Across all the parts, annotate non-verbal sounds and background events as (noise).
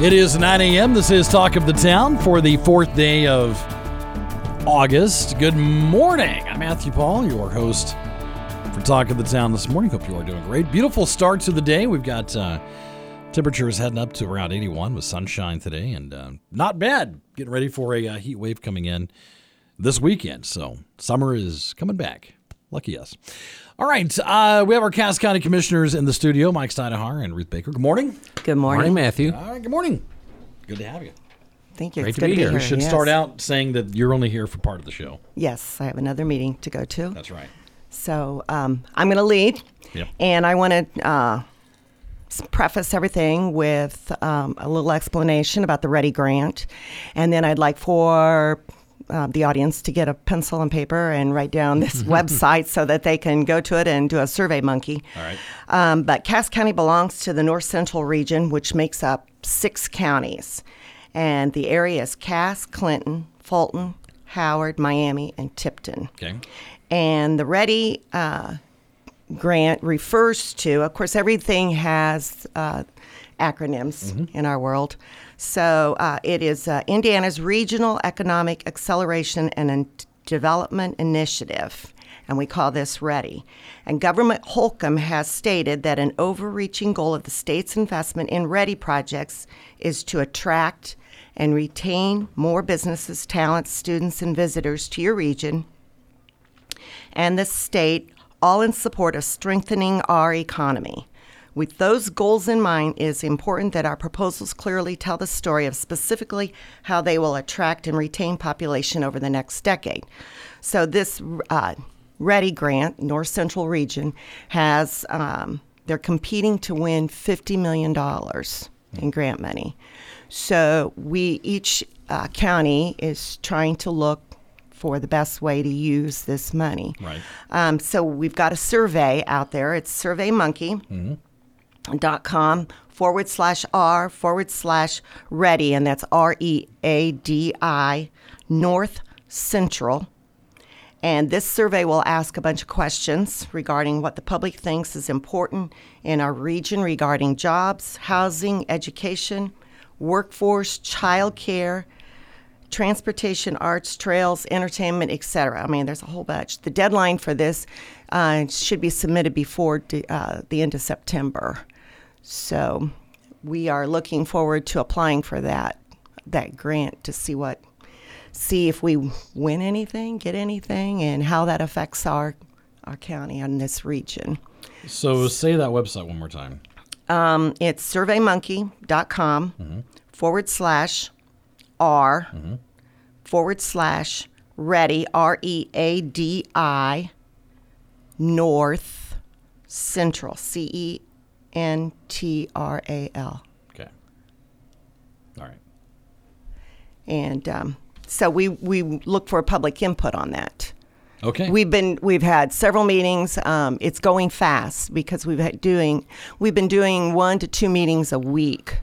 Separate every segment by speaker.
Speaker 1: It is 9 a.m. This is Talk of the Town for the fourth day of August. Good morning. I'm Matthew Paul, your host for Talk of the Town this morning. Hope you are doing great. Beautiful start to the day. We've got uh, temperatures heading up to around 81 with sunshine today, and uh, not bad. Getting ready for a uh, heat wave coming in this weekend. So summer is coming back. Lucky us. All right, uh, we have our Cass County Commissioners in the studio, Mike Steinahar and Ruth Baker. Good morning.
Speaker 2: Good morning.
Speaker 3: Morning, Matthew.
Speaker 1: All right, good morning. Good to have you.
Speaker 2: Thank you.
Speaker 3: Great
Speaker 2: it's
Speaker 3: to be
Speaker 2: to
Speaker 3: here.
Speaker 2: be
Speaker 1: We should
Speaker 2: yes.
Speaker 1: start out saying that you're only here for part of the show.
Speaker 2: Yes, I have another meeting to go to.
Speaker 1: That's right.
Speaker 2: So um, I'm going to lead.
Speaker 1: Yep.
Speaker 2: And I want to uh, preface everything with um, a little explanation about the READI Grant. And then I'd like for uh, the audience to get a pencil and paper and write down this (laughs) website so that they can go to it and do a survey monkey.
Speaker 1: All right.
Speaker 2: Um, but Cass County belongs to the North Central region, which makes up six counties. And the area is Cass, Clinton, Fulton, Howard, Miami, and Tipton.
Speaker 1: Okay.
Speaker 2: And the READI uh, grant refers to, of course, everything has uh, acronyms in our world. So uh, it is uh, Indiana's Regional Economic Acceleration and In- Development Initiative. And we call this READI. And Governor Holcomb has stated that an overreaching goal of the state's investment in READI projects is to attract and retain more businesses, talents, students, and visitors to your region and the state, all in support of strengthening our economy. With those goals in mind, it is important that our proposals clearly tell the story of specifically how they will attract and retain population over the next decade. So, this uh, READI grant, North Central Region, has um, they're competing to win $50 million in grant money. So, we each uh, county is trying to look for the best way to use this money.
Speaker 1: Right.
Speaker 2: Um, so we've got a survey out there. It's surveymonkey.com forward slash R forward slash ready, and that's R E A D I North Central. And this survey will ask a bunch of questions regarding what the public thinks is important in our region regarding jobs, housing, education, workforce, child care, transportation, arts, trails, entertainment, etc. I mean, there's a whole bunch. The deadline for this uh, should be submitted before de- uh, the end of September. So we are looking forward to applying for that that grant to see what see if we win anything, get anything, and how that affects our our county and this region.
Speaker 1: So say that website one more time.
Speaker 2: Um, it's surveymonkey.com forward slash R forward slash ready, R E A D I, North Central, C E N T R A L.
Speaker 1: Okay. All right.
Speaker 2: And um, so we, we look for public input on that.
Speaker 1: Okay.
Speaker 2: We've been we've had several meetings. Um, it's going fast because we've had doing we've been doing one to two meetings a week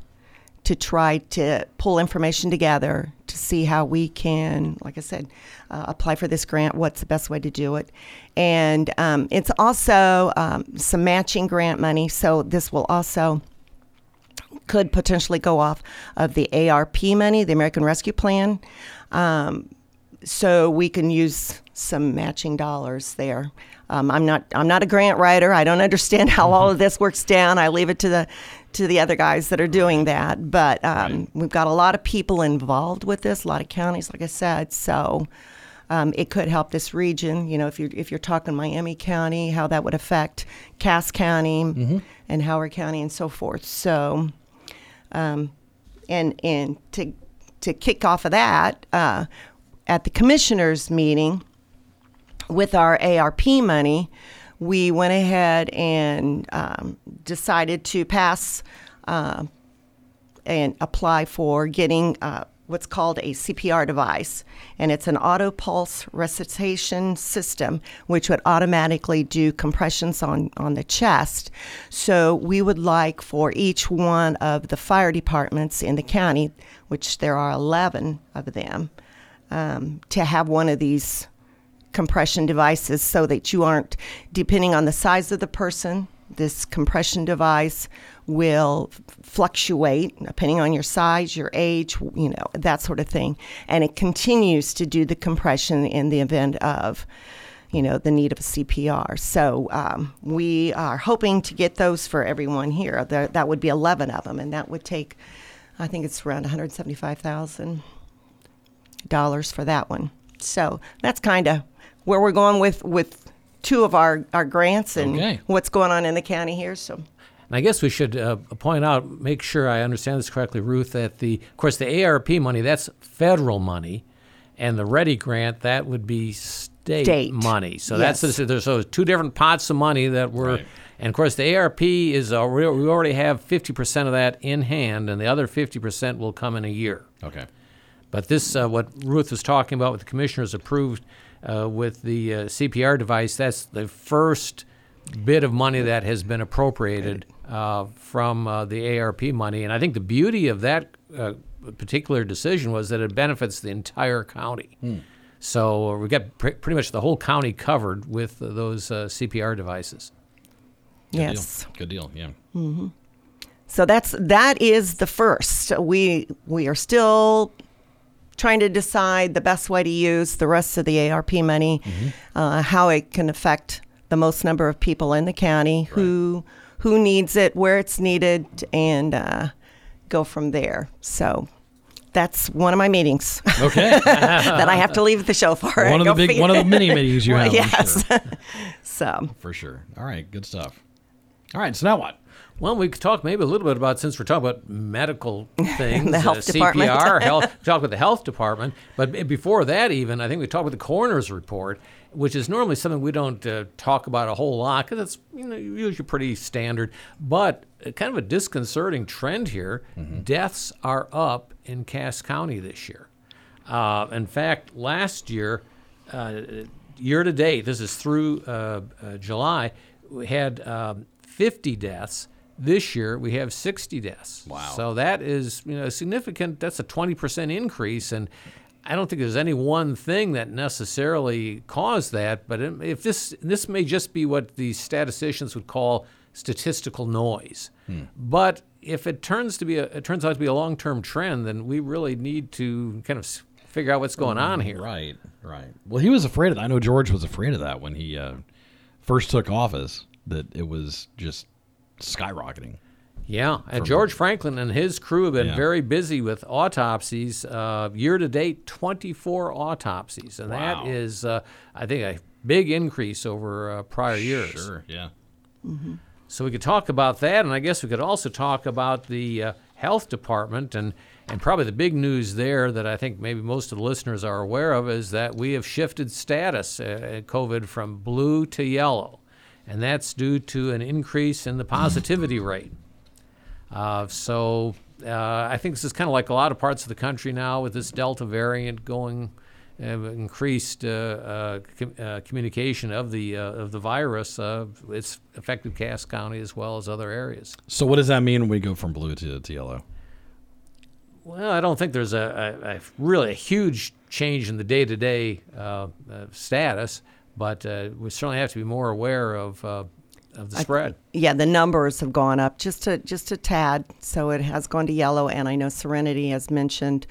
Speaker 2: to try to pull information together to see how we can, like I said, uh, apply for this grant. What's the best way to do it? And um, it's also um, some matching grant money. So this will also could potentially go off of the ARP money, the American Rescue Plan. Um, so we can use some matching dollars there. Um, I'm not I'm not a grant writer. I don't understand how all of this works down. I leave it to the to the other guys that are doing that. But um, we've got a lot of people involved with this, a lot of counties, like I said. So um, it could help this region. You know, if you're if you're talking Miami County, how that would affect Cass County and Howard County and so forth. So, um, and and to to kick off of that, uh, at the commissioners meeting with our ARP money, we went ahead and um, decided to pass uh, and apply for getting uh, what's called a CPR device, and it's an AutoPulse resuscitation system, which would automatically do compressions on, on the chest. So we would like for each one of the fire departments in the county, which there are 11 of them, um, to have one of these compression devices so that you aren't depending on the size of the person this compression device will fluctuate depending on your size, your age, you know, that sort of thing. And it continues to do the compression in the event of, you know, the need of a CPR. So um, we are hoping to get those for everyone here. There, that would be 11 of them, and that would take, I think it's around $175,000 for that one. So that's kind of where we're going with, with two of our, our grants and
Speaker 1: Okay.
Speaker 2: what's going on in the county here. So
Speaker 3: And I guess we should uh, point out, make sure I understand this correctly, Ruth, that the, of course, the ARP money, that's federal money, and the READI grant, that would be state,
Speaker 2: State.
Speaker 3: money. So
Speaker 2: Yes.
Speaker 3: that's there's so two different pots of money that were,
Speaker 1: Right.
Speaker 3: and of course, the ARP is already, we already have 50% of that in hand, and the other 50% will come in a year.
Speaker 1: Okay.
Speaker 3: But this, uh, what Ruth was talking about, what the commissioners approved uh, with the uh, CPR device, that's the first bit of money that has been appropriated uh, from uh, the ARP money. And I think the beauty of that uh, particular decision was that it benefits the entire county. So uh, we got pr- pretty much the whole county covered with uh, those uh, CPR devices.
Speaker 1: Good
Speaker 2: yes.
Speaker 1: Deal. Good deal. Yeah.
Speaker 2: So that's that is the first. We we are still trying to decide the best way to use the rest of the ARP money, uh, how it can affect the most number of people in the county, who who needs it, where it's needed, and uh, go from there. So. That's one of my meetings
Speaker 1: Okay. (laughs)
Speaker 2: that I have to leave the show for.
Speaker 1: one of the big, one of the mini meetings you (laughs) have.
Speaker 2: Yes.
Speaker 1: sure. (laughs)
Speaker 2: so
Speaker 1: For sure. All right. Good stuff. All right. So now what?
Speaker 3: Well, we could talk maybe a little bit about since we're talking about medical (laughs) things,
Speaker 2: The health
Speaker 3: uh,
Speaker 2: department.
Speaker 3: CPR, (laughs) health. Talk with the health department, but before that, even I think we talked with the coroner's report, which is normally something we don't uh, talk about a whole lot because it's you know usually pretty standard. But uh, kind of a disconcerting trend here: deaths are up in Cass County this year. Uh, in fact, last year, uh, year to date, this is through uh, uh, July, we had um, 50 deaths. This year we have 60 deaths.
Speaker 1: Wow.
Speaker 3: So that is you know a significant. That's a 20% increase, and I don't think there's any one thing that necessarily caused that. But if this this may just be what the statisticians would call statistical noise. But if it turns to be a, it turns out to be a long-term trend, then we really need to kind of figure out what's going on here.
Speaker 1: Right. Right. Well, he was afraid of that. I know George was afraid of that when he uh, first took office, that it was just skyrocketing.
Speaker 3: Yeah, and George Franklin and his crew have been
Speaker 1: Yeah.
Speaker 3: very busy with autopsies. Uh, year to date, 24 autopsies, and
Speaker 1: Wow.
Speaker 3: that is, uh, I think, a big increase over uh, prior years.
Speaker 1: Sure. Yeah.
Speaker 3: So we could talk about that, and I guess we could also talk about the uh, health department, and and probably the big news there that I think maybe most of the listeners are aware of is that we have shifted status uh, at COVID from blue to yellow, and that's due to an increase in the positivity rate. Uh, so uh, I think this is kind of like a lot of parts of the country now with this Delta variant going. Uh, increased uh, uh, com- uh, communication of the uh, of the virus. Uh, it's affected Cass County as well as other areas.
Speaker 1: So what does that mean when we go from blue to, to yellow?
Speaker 3: Well, I don't think there's a, a, a really a huge change in the day-to-day uh, uh, status, but uh, we certainly have to be more aware of uh, of the spread.
Speaker 2: yeah, the numbers have gone up just a just a tad, so it has gone to yellow. And I know Serenity has mentioned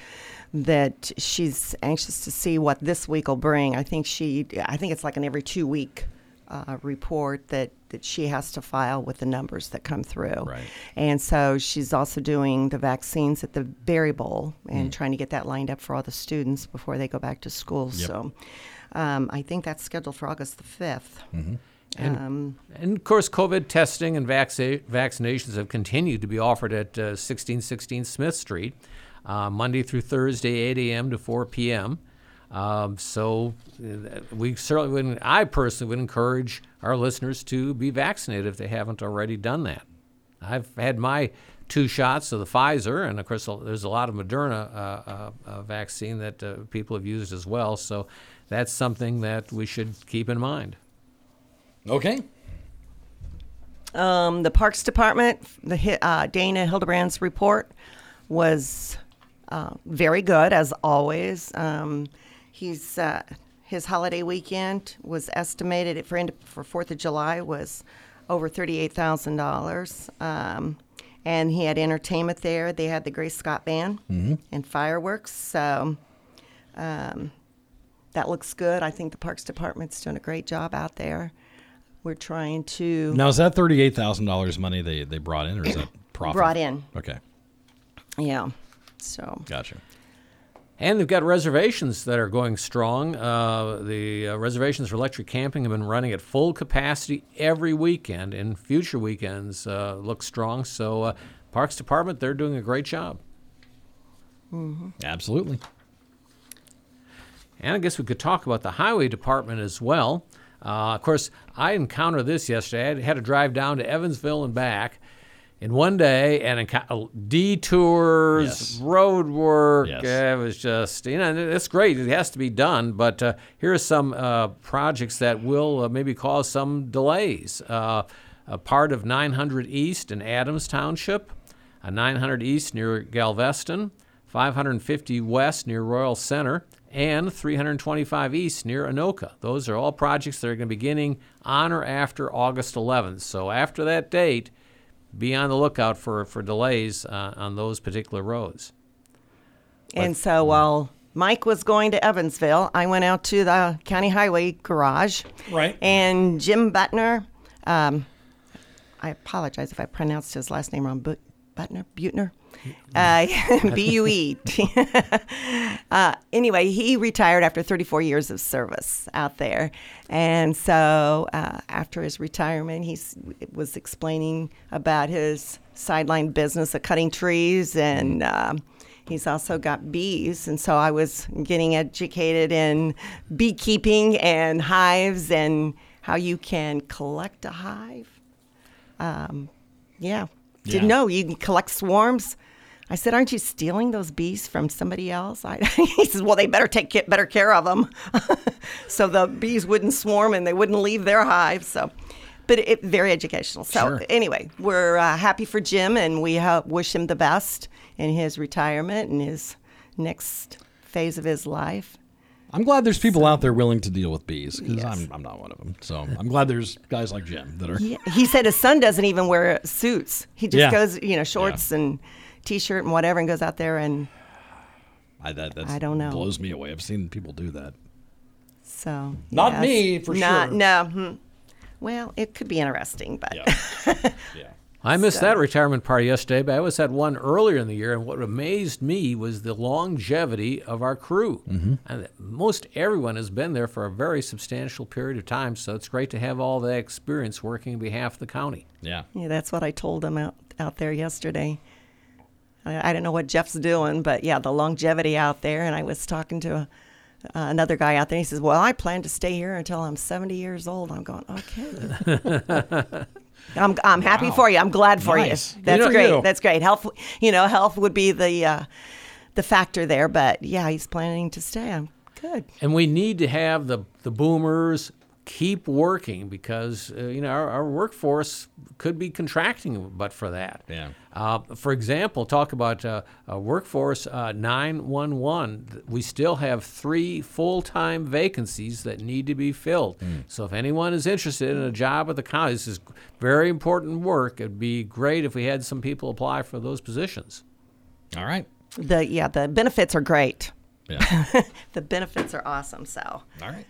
Speaker 2: that she's anxious to see what this week will bring. I think she, I think it's like an every two week uh, report that that she has to file with the numbers that come through.
Speaker 1: Right.
Speaker 2: And so she's also doing the vaccines at the Berry Bowl and trying to get that lined up for all the students before they go back to school.
Speaker 1: Yep.
Speaker 2: So um, I think that's scheduled for August the 5th.
Speaker 3: And,
Speaker 2: Um,
Speaker 3: and of course, COVID testing and vacci- vaccinations have continued to be offered at uh, 1616 Smith Street, uh, Monday through Thursday, 8 a.m. to 4 p.m. Um, so uh, we certainly would, I personally would encourage our listeners to be vaccinated if they haven't already done that. I've had my two shots of the Pfizer, and of course, there's a lot of Moderna uh, uh, uh, vaccine that uh, people have used as well. So that's something that we should keep in mind.
Speaker 1: Okay.
Speaker 2: Um, the Parks Department, the uh, Dana Hildebrand's report was uh, very good as always. Um, he's uh, his holiday weekend was estimated for end- for Fourth of July was over thirty eight thousand dollars. Um, and he had entertainment there. They had the Grace Scott Band and fireworks. So um, that looks good. I think the Parks Department's doing a great job out there. We're trying to
Speaker 1: Now is that thirty-eight thousand dollars money they they brought in, or is that (clears throat) profit?
Speaker 2: brought in.
Speaker 1: Okay,
Speaker 2: Yeah. So
Speaker 1: gotcha.
Speaker 3: And they've got reservations that are going strong. Uh, the uh, reservations for electric camping have been running at full capacity every weekend, and future weekends uh, look strong. So, uh, Parks Department, they're doing a great job.
Speaker 1: Absolutely.
Speaker 3: And I guess we could talk about the highway department as well. Uh, of course, I encountered this yesterday. I had to drive down to Evansville and back in one day and enco- detours,
Speaker 1: Yes.
Speaker 3: road work.
Speaker 1: Yes.
Speaker 3: uh, it was just, you know, it's great. It has to be done. But uh, here are some uh, projects that will uh, maybe cause some delays. Uh, a part of 900 East in Adams Township, a 900 East near Galveston, 550 West near Royal Center, and 325 East near Anoka. Those are all projects that are going to be beginning on or after August 11th. So after that date, be on the lookout for, for delays uh, on those particular roads.
Speaker 2: and so while Mike was going to Evansville, I went out to the county highway garage.
Speaker 1: Right.
Speaker 2: And Jim Buettner, um, I apologize if I pronounced his last name wrong. But Buettner, Buettner, uh, (laughs) B U E. (laughs) Uh, Anyway, he retired after 34 years of service out there, and so uh, after his retirement, he was explaining about his sideline business of cutting trees and. Um, He's also got bees, and so I was getting educated in beekeeping and hives and how you can collect a hive. Um, yeah, didn't know you can collect swarms. I said, "Aren't you stealing those bees from somebody else?" I, (laughs) he says, "Well, they better take better care of them, (laughs) so the bees wouldn't swarm and they wouldn't leave their hive." So, but it very educational. So
Speaker 1: Sure.
Speaker 2: anyway, we're uh, happy for Jim, and we uh, wish him the best in his retirement and his next phase of his life.
Speaker 1: I'm glad there's people out there willing to deal with bees because
Speaker 2: Yes.
Speaker 1: I'm, I'm not one of them. So I'm glad there's guys like Jim that are.
Speaker 2: Yeah, he said his son doesn't even wear suits. He just
Speaker 1: Yeah.
Speaker 2: goes, you know, shorts and t-shirt and whatever, and goes out there and
Speaker 1: I, that that's,
Speaker 2: I don't know.
Speaker 1: Blows me away. I've seen people do that.
Speaker 2: so.
Speaker 1: Not
Speaker 2: yes.
Speaker 1: me, for
Speaker 2: Not-
Speaker 1: sure.
Speaker 2: No. hmm. Well, it could be interesting, but
Speaker 1: Yeah. (laughs) yeah.
Speaker 3: I missed
Speaker 2: So-
Speaker 3: that retirement party yesterday, but I was at one earlier in the year, and what amazed me was the longevity of our crew. Mm-hmm. And most everyone has been there for a very substantial period of time, so it's great to have all that experience working on behalf of the county.
Speaker 1: Yeah.
Speaker 2: yeah, that's what I told them out out there yesterday. I, I don't know what Jeff's doing, but yeah, the longevity out there. And I was talking to a, uh, another guy out there. And he says, "Well, I plan to stay here until I'm 70 years old." I'm going, "Okay." (laughs) (laughs) I'm, I'm happy
Speaker 1: Wow.
Speaker 2: for you. I'm glad for
Speaker 1: Nice.
Speaker 2: you.
Speaker 1: Good
Speaker 2: That's
Speaker 1: for
Speaker 2: great.
Speaker 1: you.
Speaker 2: That's great. Health, you know, health would be the uh, the factor there. But yeah, he's planning to stay. I'm good.
Speaker 3: And we need to have the, the boomers keep working because, uh, you know, our, our workforce could be contracting but for that.
Speaker 1: Yeah.
Speaker 3: Uh, for example, talk about uh, uh, workforce uh, 911. We still have three full time vacancies that need to be filled. So if anyone is interested in a job at the county, this is very important work. It'd be great if we had some people apply for those positions.
Speaker 1: All right.
Speaker 2: The yeah, the benefits are great.
Speaker 1: Yeah. (laughs)
Speaker 2: The benefits are awesome. So
Speaker 1: All right.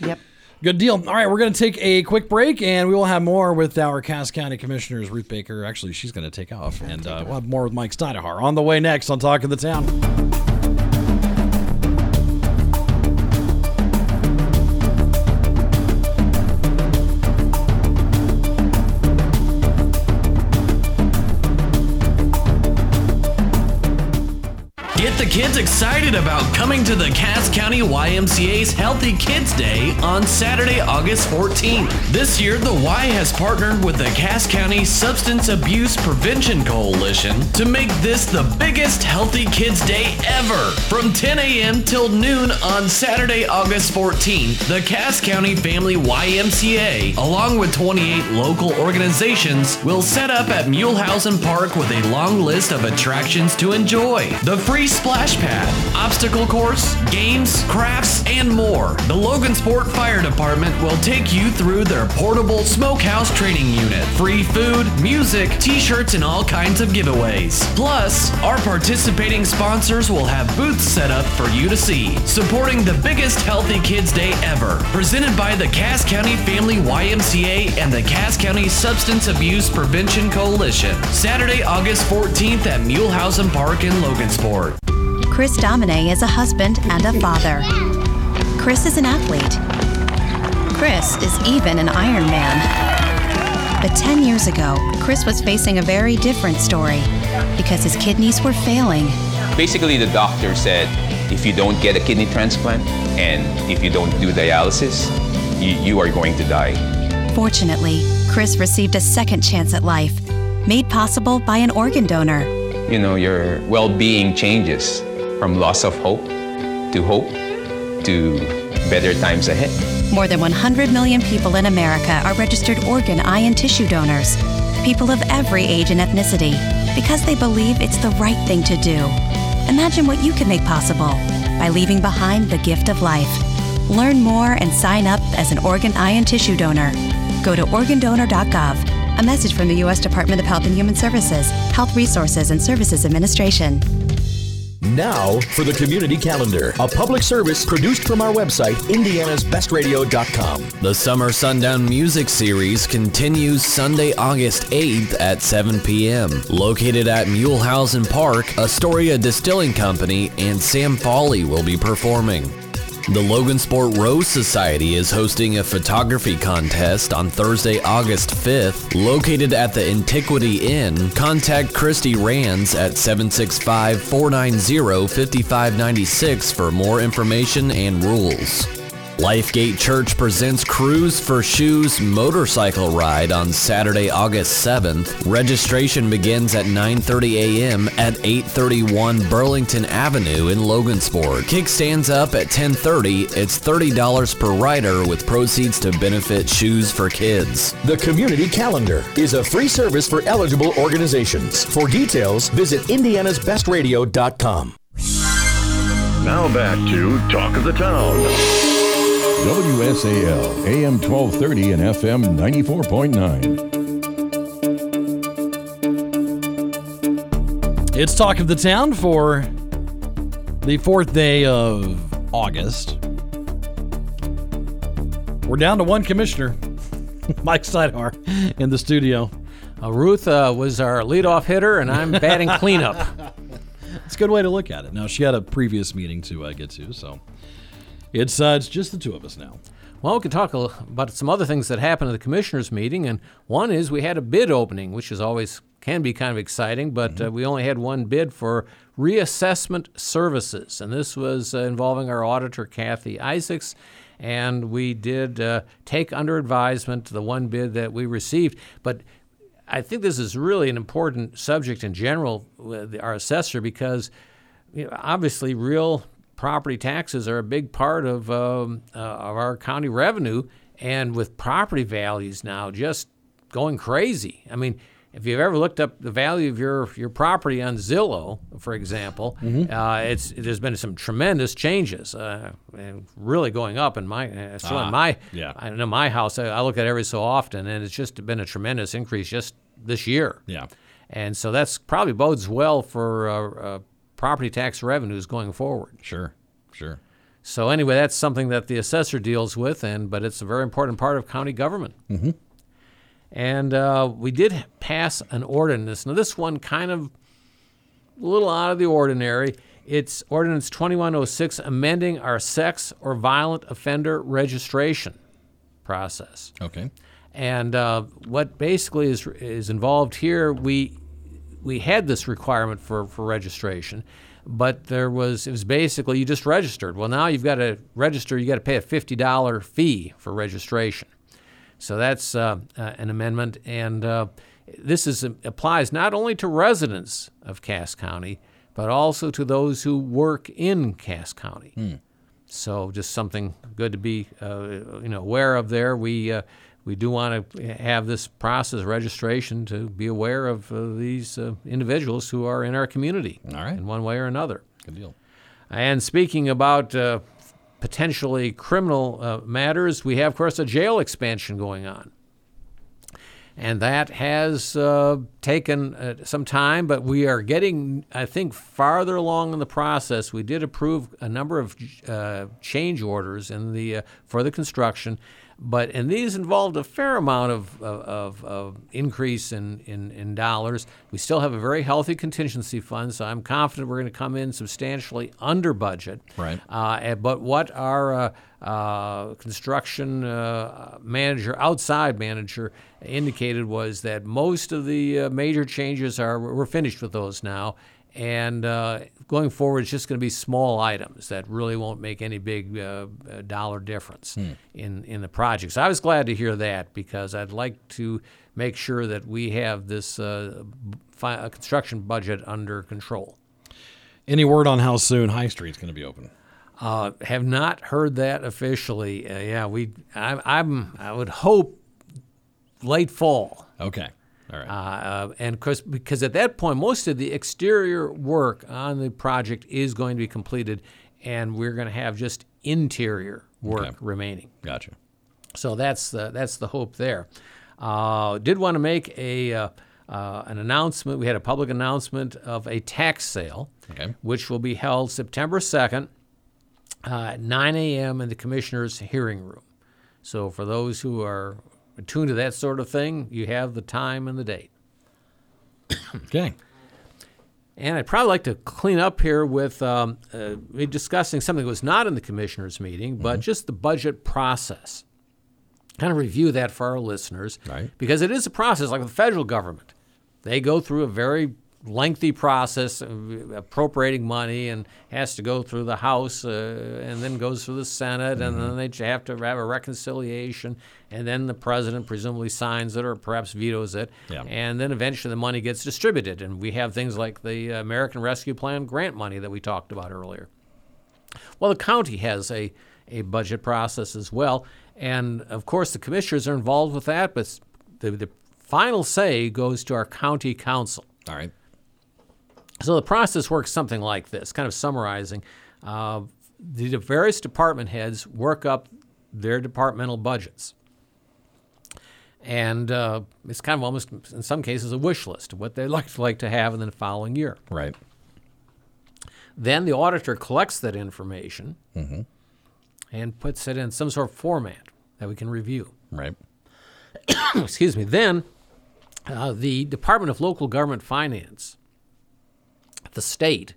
Speaker 2: yep.
Speaker 1: Good deal. All right, we're going to take a quick break, and we will have more with our Cass County Commissioners, Ruth Baker. Actually, she's going to take off, and uh, we'll have more with Mike Steinahar on the way next on Talk of the Town.
Speaker 4: Kids excited about coming to the Cass County YMCA's Healthy Kids Day on Saturday, August 14th. This year, the Y has partnered with the Cass County Substance Abuse Prevention Coalition to make this the biggest Healthy Kids Day ever. From 10 a.m. till noon on Saturday, August 14th, the Cass County Family YMCA, along with 28 local organizations, will set up at Mulehausen Park with a long list of attractions to enjoy. The free splash pad, obstacle course, games, crafts, and more. The Logansport Fire Department will take you through their portable smokehouse training unit. Free food, music, t-shirts, and all kinds of giveaways. Plus, our participating sponsors will have booths set up for you to see, supporting the biggest Healthy Kids Day ever. Presented by the Cass County Family YMCA and the Cass County Substance Abuse Prevention Coalition. Saturday, August 14th at Mulehausen Park in Logansport.
Speaker 5: Chris Domine is a husband and a father. Chris is an athlete. Chris is even an Iron Man. But 10 years ago, Chris was facing a very different story because his kidneys were failing.
Speaker 6: Basically, the doctor said if you don't get a kidney transplant and if you don't do dialysis, you, you are going to die.
Speaker 5: Fortunately, Chris received a second chance at life, made possible by an organ donor.
Speaker 6: You know, your well being changes from loss of hope to hope to better times ahead.
Speaker 5: More than 100 million people in America are registered organ, eye, and tissue donors. People of every age and ethnicity, because they believe it's the right thing to do. Imagine what you can make possible by leaving behind the gift of life. Learn more and sign up as an organ, eye, and tissue donor. Go to organdonor.gov. A message from the U.S. Department of Health and Human Services, Health Resources and Services Administration.
Speaker 7: Now for the community calendar, a public service produced from our website, indianasbestradio.com.
Speaker 4: The Summer Sundown Music Series continues Sunday, August 8th at 7 p.m. Located at Mulehausen Park, Astoria Distilling Company and Sam Foley will be performing. The Logansport Rose Society is hosting a photography contest on Thursday, August 5th. Located at the Antiquity Inn, contact Christy Rands at 765 490 5596 for more information and rules. Lifegate Church presents Cruise for Shoes motorcycle ride on Saturday, August 7th. Registration begins at 9:30 a.m. at 831 Burlington Avenue in Logansport. Kickstands up at 10:30. It's $30 per rider with proceeds to benefit Shoes for Kids.
Speaker 7: The community calendar is a free service for eligible organizations. For details, visit indianasbestradio.com.
Speaker 8: Now back to Talk of the Town.
Speaker 9: WSAL, AM 1230 and FM 94.9.
Speaker 1: It's Talk of the Town for the fourth day of August. We're down to one commissioner, (laughs) Mike Steinhar, in the studio.
Speaker 3: Uh, Ruth uh, was our leadoff hitter, and I'm batting cleanup. (laughs)
Speaker 1: It's a good way to look at it. Now, she had a previous meeting to uh, get to, so it's, uh, it's just the two of us now.
Speaker 3: Well, we can talk about some other things that happened at the commissioners' meeting, and one is we had a bid opening, which is always can be kind of exciting, but uh, we only had one bid for reassessment services, and this was uh, involving our auditor Kathy Isaacs, and we did uh, take under advisement the one bid that we received, but. I think this is really an important subject in general with our assessor because you know, obviously real property taxes are a big part of um, uh, of our county revenue, and with property values now just going crazy. I mean, if you've ever looked up the value of your your property on Zillow, for example, uh, it's there's been some tremendous changes, uh, and really going up in my uh, so in my
Speaker 1: yeah.
Speaker 3: I know my house. I, I look at it every so often, and it's just been a tremendous increase just this year.
Speaker 1: Yeah.
Speaker 3: And so that's probably bodes well for uh, uh, property tax revenues going forward.
Speaker 1: Sure, sure.
Speaker 3: So anyway, that's something that the assessor deals with, and but it's a very important part of county government. Mm-hmm. And uh, we did pass an ordinance. Now this one kind of a little out of the ordinary. It's Ordinance 2106, amending our sex or violent offender registration process.
Speaker 1: Okay.
Speaker 3: And uh, what basically is is involved here, we we had this requirement for, for registration, but there was it was basically you just registered. Well, now you've got to register. You got to pay a fifty dollar fee for registration. So that's uh, uh, an amendment, and uh, this is applies not only to residents of Cass County, but also to those who work in Cass County. So just something good to be uh, you know aware of there. We uh, we do want to have this process registration to be aware of uh, these uh, individuals who are in our community
Speaker 1: All right.
Speaker 3: in one way or another.
Speaker 1: Good deal.
Speaker 3: And speaking about uh, potentially criminal uh, matters, we have, of course, a jail expansion going on. And that has uh, taken uh, some time, but we are getting, I think, farther along in the process. We did approve a number of uh, change orders in the uh, for the construction, but and these involved a fair amount of, of, of, increase in, in, in dollars. We still have a very healthy contingency fund, so I'm confident we're going to come in substantially under budget.
Speaker 1: Right.
Speaker 3: Uh, but what our uh, uh, construction uh, manager, outside manager, indicated was that most of the uh, major changes are we're finished with those now, and uh, going forward, it's just going to be small items that really won't make any big uh, uh, dollar difference in in the project. So I was glad to hear that because I'd like to make sure that we have this uh, fi- uh, construction budget under control.
Speaker 1: Any word on how soon High Street's going to be open?
Speaker 3: Uh, have not heard that officially. Uh, yeah, we. I, I'm. I would hope late fall.
Speaker 1: Okay. All right.
Speaker 3: Uh, uh, and of course, because at that point, most of the exterior work on the project is going to be completed, and we're going to have just interior work
Speaker 1: Okay.
Speaker 3: remaining.
Speaker 1: gotcha.
Speaker 3: So that's the, that's the hope there. Uh, did want to make a uh, uh, an announcement. We had a public announcement of a tax sale,
Speaker 1: Okay.
Speaker 3: which will be held September second uh, at 9 a.m. in the commissioners' hearing room. So for those who are attuned to that sort of thing, you have the time and the date.
Speaker 1: Okay.
Speaker 3: And I'd probably like to clean up here with um, uh, discussing something that was not in the commissioners' meeting, but just the budget process. Kind of review that for our listeners,
Speaker 1: Right.
Speaker 3: Because it is a process like the federal government. They go through a very lengthy process of appropriating money and has to go through the House uh, and then goes through the Senate and then they have to have a reconciliation and then the president presumably signs it or perhaps vetoes it
Speaker 1: Yeah.
Speaker 3: and then eventually the money gets distributed and we have things like the American Rescue Plan grant money that we talked about earlier. Well, the county has a, a budget process as well. And of course, the commissioners are involved with that, but the, the final say goes to our county council.
Speaker 1: All right.
Speaker 3: So the process works something like this, kind of summarizing. Uh, the various department heads work up their departmental budgets. And uh, it's kind of almost, in some cases, a wish list of what they'd (laughs) like, like to have in the following year.
Speaker 1: Right.
Speaker 3: Then the auditor collects that information and puts it in some sort of format that we can review.
Speaker 1: Right. (coughs)
Speaker 3: Excuse me. Then uh, the Department of Local Government Finance, the state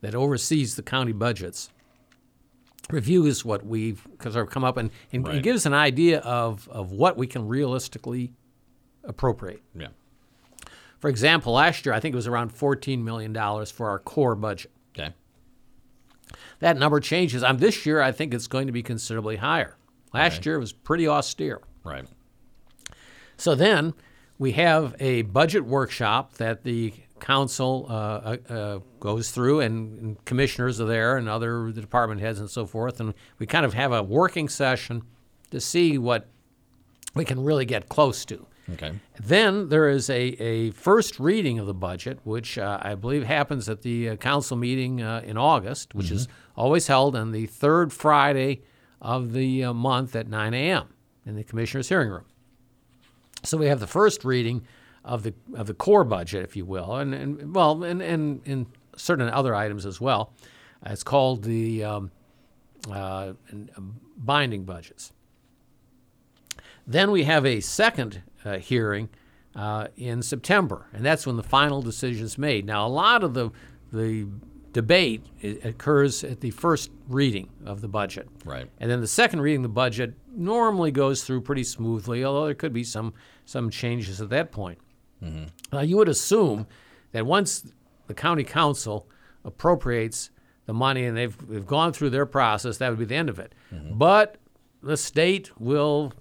Speaker 3: that oversees the county budgets, reviews what we've because I've come up and, and
Speaker 1: Right.
Speaker 3: gives an idea of, of what we can realistically appropriate.
Speaker 1: Yeah.
Speaker 3: For example, last year I think it was around $14 million for our core budget.
Speaker 1: Okay.
Speaker 3: That number changes. Um, this year, I think it's going to be considerably higher. Last year, it was pretty austere.
Speaker 1: Right.
Speaker 3: So then we have a budget workshop that the council uh, uh, uh, goes through, and, and commissioners are there, and other department heads, and so forth. And we kind of have a working session to see what we can really get close to.
Speaker 1: Okay.
Speaker 3: Then there is a, a first reading of the budget, which uh, I believe happens at the uh, council meeting uh, in August, which is always held on the third Friday of the uh, month at 9 a.m. in the commissioner's hearing room. So we have the first reading of the of the core budget, if you will, and, and well, and, and, and certain other items as well. It's called the um, uh, uh, binding budgets. Then we have a second uh, hearing uh, in September, and that's when the final decision is made. Now, a lot of the the debate occurs at the first reading of the budget,
Speaker 1: Right.
Speaker 3: and then the second reading of the budget normally goes through pretty smoothly, although there could be some some changes at that point. Uh, you would assume that once the county council appropriates the money and they've, they've gone through their process, that would be the end of it. But the state will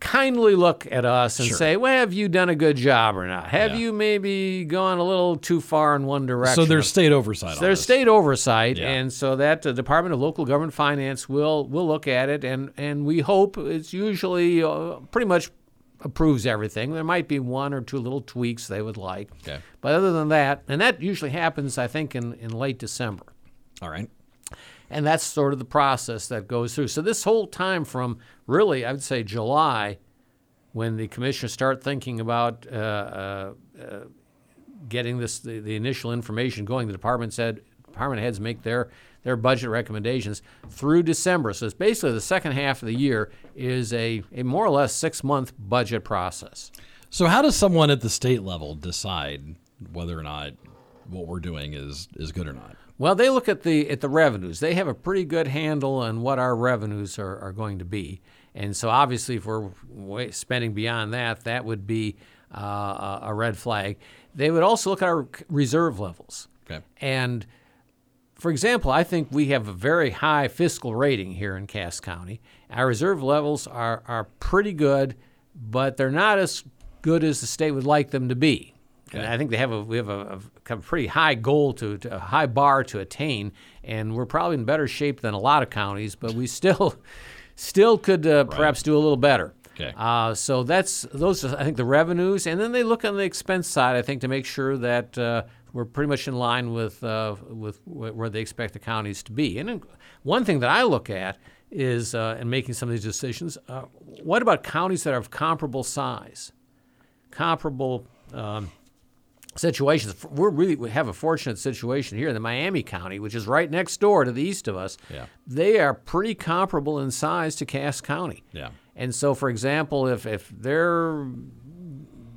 Speaker 3: kindly look at us and
Speaker 1: Sure.
Speaker 3: say, well, have you done a good job or not? Have
Speaker 1: Yeah.
Speaker 3: you maybe gone a little too far in one direction?
Speaker 1: So there's state oversight on
Speaker 3: There's
Speaker 1: this.
Speaker 3: state oversight,
Speaker 1: Yeah.
Speaker 3: and so that the Department of Local Government Finance will will look at it, and and we hope it's usually uh, pretty much approves everything. There might be one or two little tweaks they would like,
Speaker 1: Okay.
Speaker 3: but other than that, and that usually happens, I think, in in late December.
Speaker 1: All right.
Speaker 3: And that's sort of the process that goes through. So this whole time from really, I would say July, when the commissioners start thinking about uh, uh, uh, getting this the, the initial information going, the department said department heads make their their budget recommendations through December. So it's basically the second half of the year is a, a more or less six month budget process.
Speaker 1: So how does someone at the state level decide whether or not what we're doing is is good or not?
Speaker 3: Well, they look at the at the revenues. They have a pretty good handle on what our revenues are, are going to be, and so obviously, if we're spending beyond that, that would be uh, a a red flag. They would also look at our reserve levels.
Speaker 1: Okay.
Speaker 3: And for example, I think we have a very high fiscal rating here in Cass County. Our reserve levels are, are pretty good, but they're not as good as the state would like them to be. And I think they have a we have a, a pretty high goal to, to a high bar to attain, and we're probably in better shape than a lot of counties, but we still (laughs) still could uh, perhaps do a little better.
Speaker 1: Okay.
Speaker 3: Uh, so that's those are I think the revenues, and then they look on the expense side. I think to make sure that uh, we're pretty much in line with uh, with where they expect the counties to be. And one thing that I look at is uh, in making some of these decisions. Uh, what about counties that are of comparable size, comparable? Um, situations. We're really we have a fortunate situation here in the Miami County, which is right next door to the east of us.
Speaker 1: Yeah.
Speaker 3: They are pretty comparable in size to Cass County.
Speaker 1: Yeah.
Speaker 3: And so, for example, if if they're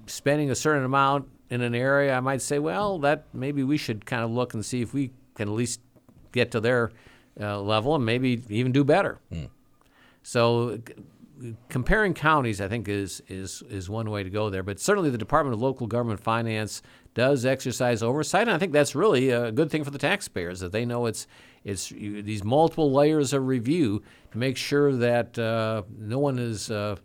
Speaker 3: spending a certain amount in an area, I might say, well, that maybe we should kind of look and see if we can at least get to their uh, level and maybe even do better. So c- comparing counties, I think, is, is, is one way to go there. But certainly the Department of Local Government Finance does exercise oversight. And I think that's really a good thing for the taxpayers that they know it's, it's you, these multiple layers of review to make sure that uh, no one is uh,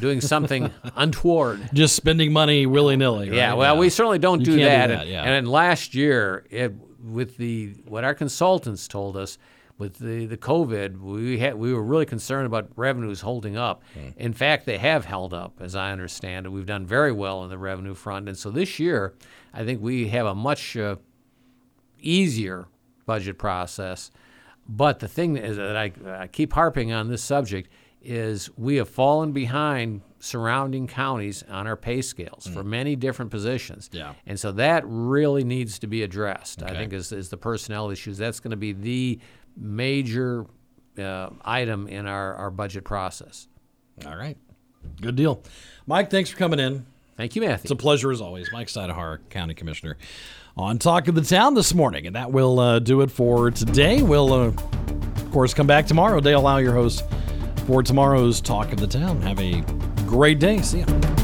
Speaker 3: doing something untoward. (laughs)
Speaker 1: Just spending money willy nilly.
Speaker 3: Yeah, well, we certainly don't
Speaker 1: You
Speaker 3: do
Speaker 1: can't do
Speaker 3: that.
Speaker 1: that,
Speaker 3: And- And, last year, it, with the what our consultants told us, with the, the COVID, we had we were really concerned about revenues holding up.
Speaker 1: Hmm.
Speaker 3: In fact, they have held up, as I understand it. We've done very well on the revenue front, and so this year, I think we have a much uh, easier budget process. But the thing is that I, I keep harping on this subject is we have fallen behind surrounding counties on our pay scales for many different positions.
Speaker 1: Yeah.
Speaker 3: And so that really needs to be addressed. I think is, is the personnel issues. That's going to be the major uh, item in our, our budget process.
Speaker 1: All right. Good deal. Mike, thanks for coming in.
Speaker 3: Thank you, Matthew.
Speaker 1: It's a pleasure as always. Mike Sidahar, County Commissioner, on Talk of the Town this morning. And that will uh, do it for today. We'll, uh, of course, come back tomorrow. Dale Lau, your host for tomorrow's Talk of the Town. Have a great day. See ya.